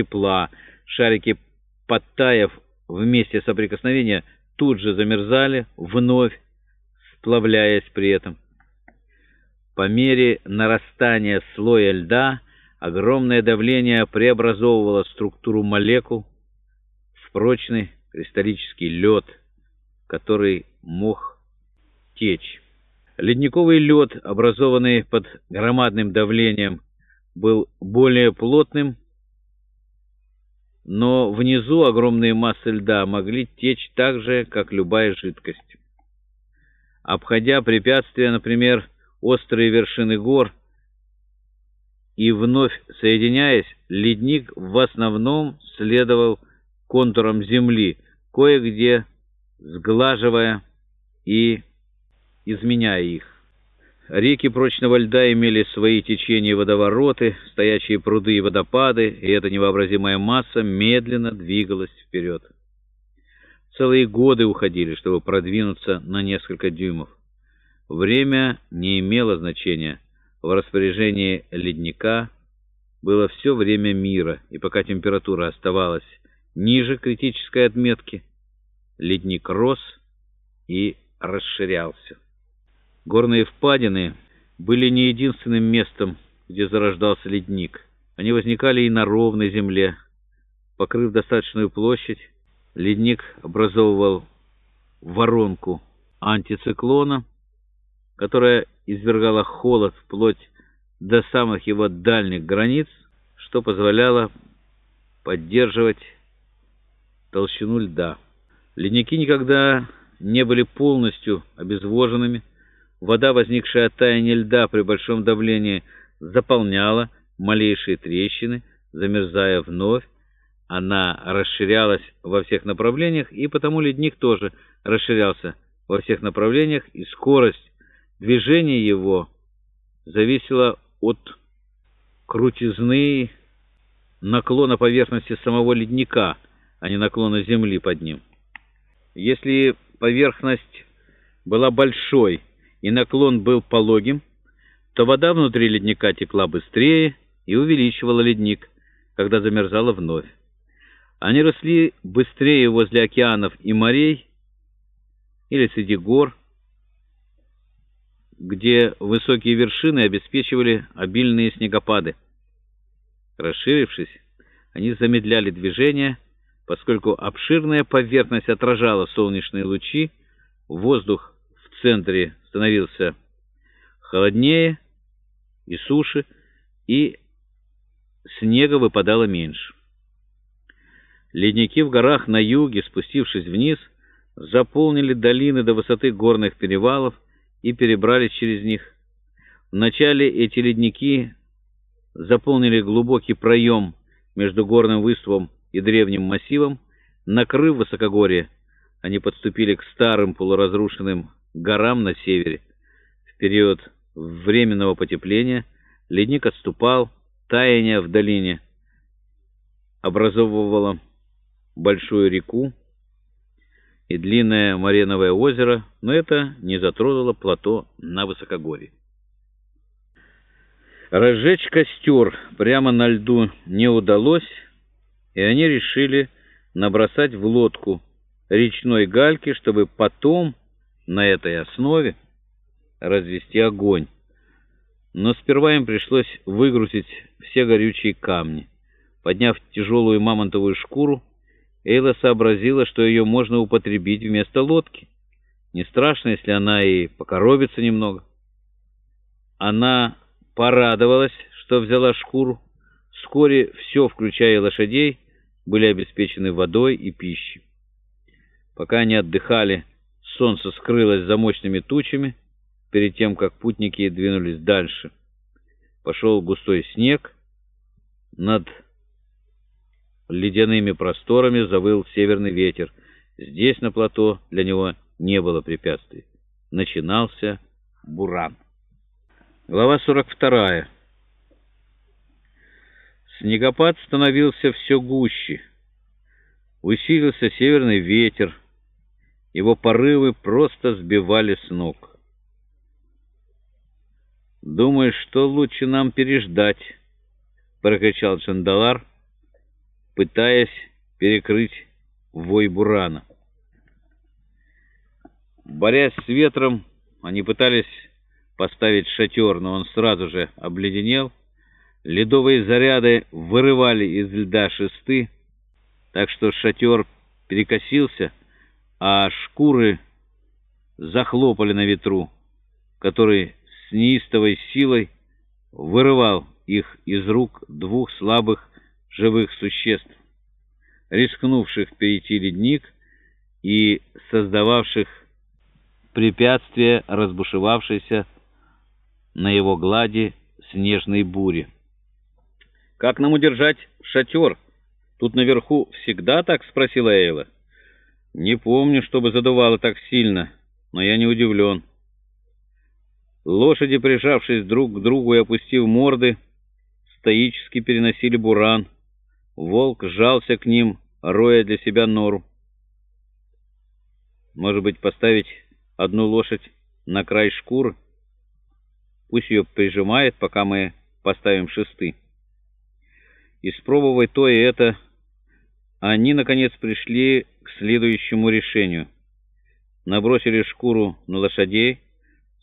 тепла. Шарики, подтаяв в месте соприкосновения, тут же замерзали, вновь сплавляясь при этом. По мере нарастания слоя льда огромное давление преобразовывало структуру молекул в прочный кристаллический лед, который мог течь. Ледниковый лед, образованный под громадным давлением, был более плотным, но внизу огромные массы льда могли течь так же, как любая жидкость. Обходя препятствия, например, острые вершины гор, и вновь соединяясь, ледник в основном следовал контурам земли, кое-где сглаживая и изменяя их. Реки прочного льда имели свои течения и водовороты, стоячие пруды и водопады, и эта невообразимая масса медленно двигалась вперед. Целые годы уходили, чтобы продвинуться на несколько дюймов. Время не имело значения. В распоряжении ледника было все время мира, и пока температура оставалась ниже критической отметки, ледник рос и расширялся. Горные впадины были не единственным местом, где зарождался ледник. Они возникали и на ровной земле. Покрыв достаточную площадь, ледник образовывал воронку антициклона, которая извергала холод вплоть до самых его дальних границ, что позволяло поддерживать толщину льда. Ледники никогда не были полностью обезвоженными, Вода, возникшая от таяния льда при большом давлении, заполняла малейшие трещины, замерзая вновь. Она расширялась во всех направлениях, и потому ледник тоже расширялся во всех направлениях, и скорость движения его зависела от крутизны наклона поверхности самого ледника, а не наклона земли под ним. Если поверхность была большой, и наклон был пологим, то вода внутри ледника текла быстрее и увеличивала ледник, когда замерзала вновь. Они росли быстрее возле океанов и морей или среди гор, где высокие вершины обеспечивали обильные снегопады. Расширившись, они замедляли движение, поскольку обширная поверхность отражала солнечные лучи, воздух в центре становился холоднее и суше, и снега выпадало меньше. Ледники в горах на юге, спустившись вниз, заполнили долины до высоты горных перевалов и перебрались через них. Вначале эти ледники заполнили глубокий проем между горным выступом и древним массивом, накрыв высокогорье, они подступили к старым полуразрушенным горам на севере. В период временного потепления ледник отступал, таяние в долине образовывало большую реку и длинное Мареновое озеро, но это не затронуло плато на высокогорье. Разжечь костер прямо на льду не удалось, и они решили набросать в лодку речной гальки, чтобы потом на этой основе развести огонь. Но сперва им пришлось выгрузить все горючие камни. Подняв тяжелую мамонтовую шкуру, Эйла сообразила, что ее можно употребить вместо лодки. Не страшно, если она и покоробится немного. Она порадовалась, что взяла шкуру. Вскоре все, включая лошадей, были обеспечены водой и пищей. Пока они отдыхали, Солнце скрылось за мощными тучами перед тем, как путники двинулись дальше. Пошел густой снег. Над ледяными просторами завыл северный ветер. Здесь, на плато, для него не было препятствий. Начинался буран. Глава 42. Снегопад становился все гуще. Усилился северный ветер. Его порывы просто сбивали с ног. «Думаешь, что лучше нам переждать?» — прокричал Чандалар, пытаясь перекрыть вой бурана. Борясь с ветром, они пытались поставить шатер, но он сразу же обледенел. Ледовые заряды вырывали из льда шесты, так что шатер перекосился, а шкуры захлопали на ветру, который с неистовой силой вырывал их из рук двух слабых живых существ, рискнувших перейти ледник и создававших препятствие разбушевавшейся на его глади снежной бури. «Как нам удержать шатер? Тут наверху всегда так?» — спросила Эйла. «Не помню, чтобы задувало так сильно, но я не удивлен». Лошади, прижавшись друг к другу и опустив морды, стоически переносили буран. Волк сжался к ним, роя для себя нору. Может быть, поставить одну лошадь на край шкуры? Пусть ее прижимает, пока мы поставим шесты. Испробовать то и это, они, наконец, пришли к следующему решению. Набросили шкуру на лошадей,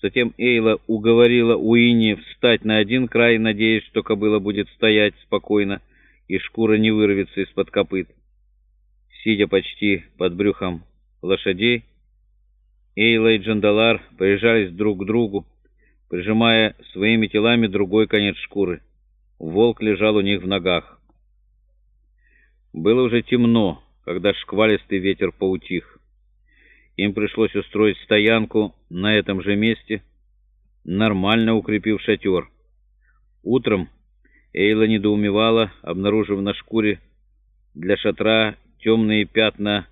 затем Эйла уговорила Уинни встать на один край, надеясь, что кобыла будет стоять спокойно, и шкура не вырвется из-под копыт. Сидя почти под брюхом лошадей, Эйла и Джандалар прижались друг к другу, прижимая своими телами другой конец шкуры. Волк лежал у них в ногах. Было уже темно, когда шквалистый ветер поутих. Им пришлось устроить стоянку на этом же месте, нормально укрепив шатер. Утром Эйла недоумевала, обнаружив на шкуре для шатра темные пятна